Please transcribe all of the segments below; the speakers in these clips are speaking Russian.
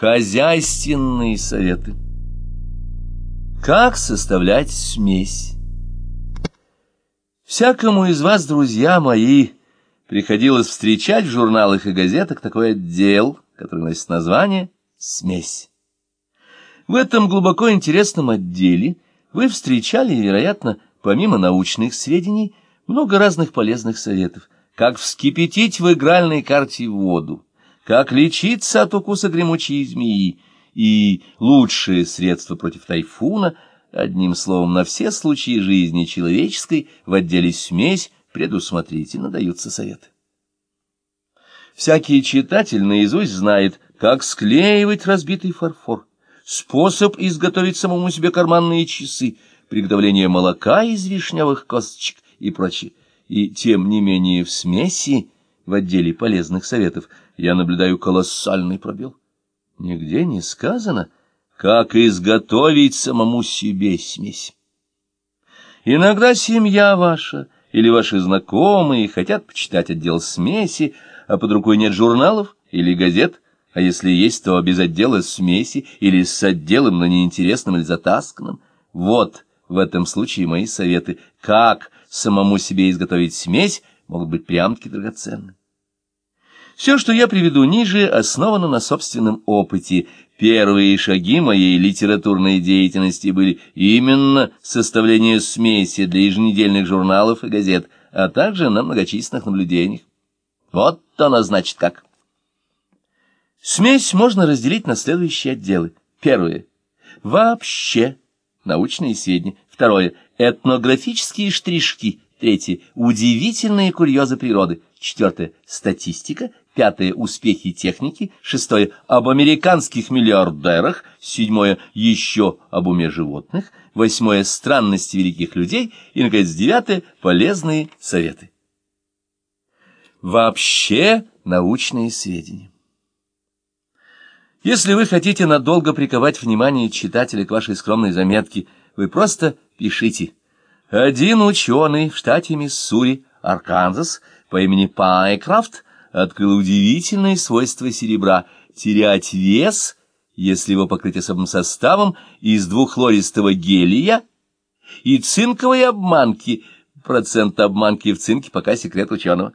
Хозяйственные советы. Как составлять смесь? Всякому из вас, друзья мои, приходилось встречать в журналах и газетах такой отдел, который носит название «Смесь». В этом глубоко интересном отделе вы встречали, вероятно, помимо научных сведений, много разных полезных советов, как вскипятить в игральной карте воду, как лечиться от укуса гремучей змеи и лучшее средство против тайфуна, одним словом, на все случаи жизни человеческой в отделе смесь предусмотрительно даются советы. Всякий читатель наизусть знает, как склеивать разбитый фарфор, способ изготовить самому себе карманные часы, приготовление молока из вишневых косточек и прочее. И тем не менее в смеси в отделе полезных советов я наблюдаю колоссальный пробел. Нигде не сказано, как изготовить самому себе смесь. Иногда семья ваша или ваши знакомые хотят почитать отдел смеси, а под рукой нет журналов или газет, а если есть, то без отдела смеси или с отделом, но неинтересным или затасканным. Вот в этом случае мои советы, как самому себе изготовить смесь, могут быть прям-таки драгоценны. Все, что я приведу ниже, основано на собственном опыте. Первые шаги моей литературной деятельности были именно составление смеси для еженедельных журналов и газет, а также на многочисленных наблюдениях. Вот оно значит как. Смесь можно разделить на следующие отделы. Первое. Вообще научные сведения. Второе. Этнографические штришки. Третье. Удивительные курьезы природы. Четвертое. Статистика. Пятое. Успехи техники. Шестое. Об американских миллиардерах. Седьмое. Еще об уме животных. Восьмое. Странности великих людей. И, наконец, девятое. Полезные советы. Вообще научные сведения. Если вы хотите надолго приковать внимание читателя к вашей скромной заметке, вы просто пишите. Один ученый в штате Миссури, Арканзас, по имени Пайкрафт, открыл удивительные свойства серебра — терять вес, если его покрыть особым составом, из двуххлористого гелия и цинковой обманки. Процент обманки в цинке пока секрет ученого.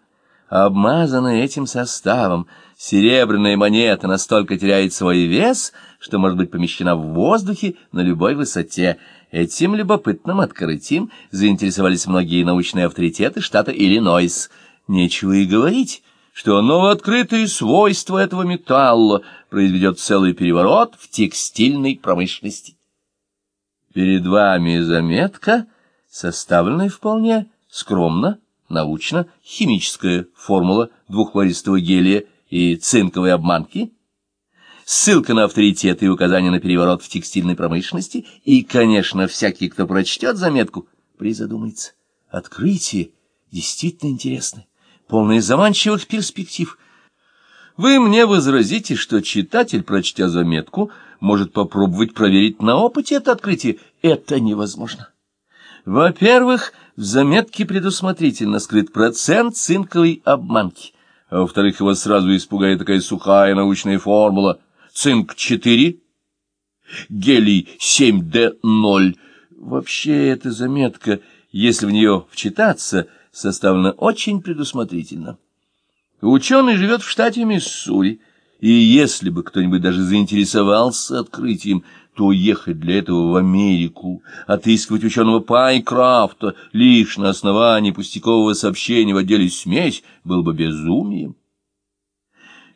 Обмазанная этим составом, серебряная монета настолько теряет свой вес, что может быть помещена в воздухе на любой высоте. Этим любопытным открытием заинтересовались многие научные авторитеты штата Иллинойс. Нечего и говорить, что новооткрытые свойства этого металла произведет целый переворот в текстильной промышленности. Перед вами заметка, составленная вполне скромно, научно, химическая формула двуххлористого гелия и цинковой обманки, ссылка на авторитеты и указания на переворот в текстильной промышленности, и, конечно, всякий, кто прочтет заметку, призадумается. Открытие действительно интересное, полное заманчивых перспектив. Вы мне возразите, что читатель, прочтя заметку, может попробовать проверить на опыте это открытие. Это невозможно. Во-первых, в заметке предусмотрительно скрыт процент цинковой обманки, а во-вторых, его сразу испугает такая сухая научная формула цинк-4, гелий 7D0. Вообще эта заметка, если в нее вчитаться, составлена очень предусмотрительно. Ученый живет в штате Миссури, и если бы кто-нибудь даже заинтересовался открытием, то ехать для этого в Америку, отыскивать ученого Пайкрафта лишь на основании пустякового сообщения в отделе «Смесь» было бы безумием.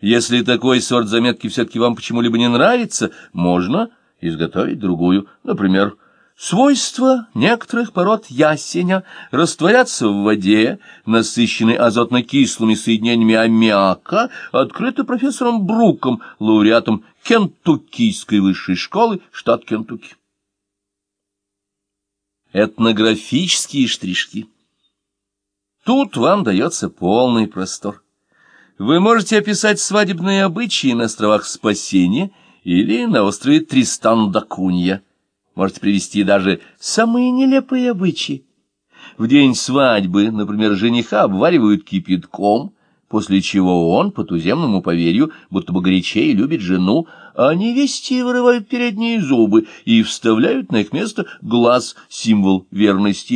Если такой сорт заметки все-таки вам почему-либо не нравится, можно изготовить другую, например, Свойства некоторых пород ясеня растворяться в воде, насыщенной азотно-кислыми соединениями аммиака, открыто профессором Бруком, лауреатом Кентуккийской высшей школы, штат Кентукки. Этнографические штришки. Тут вам дается полный простор. Вы можете описать свадебные обычаи на островах Спасения или на острове Тристан-да-Кунья можете привести даже самые нелепые обычаи. В день свадьбы, например, жениха обваривают кипятком, после чего он, по туземному поверью, будто бы горячей любит жену, а невесте вырывают передние зубы и вставляют на их место глаз, символ верности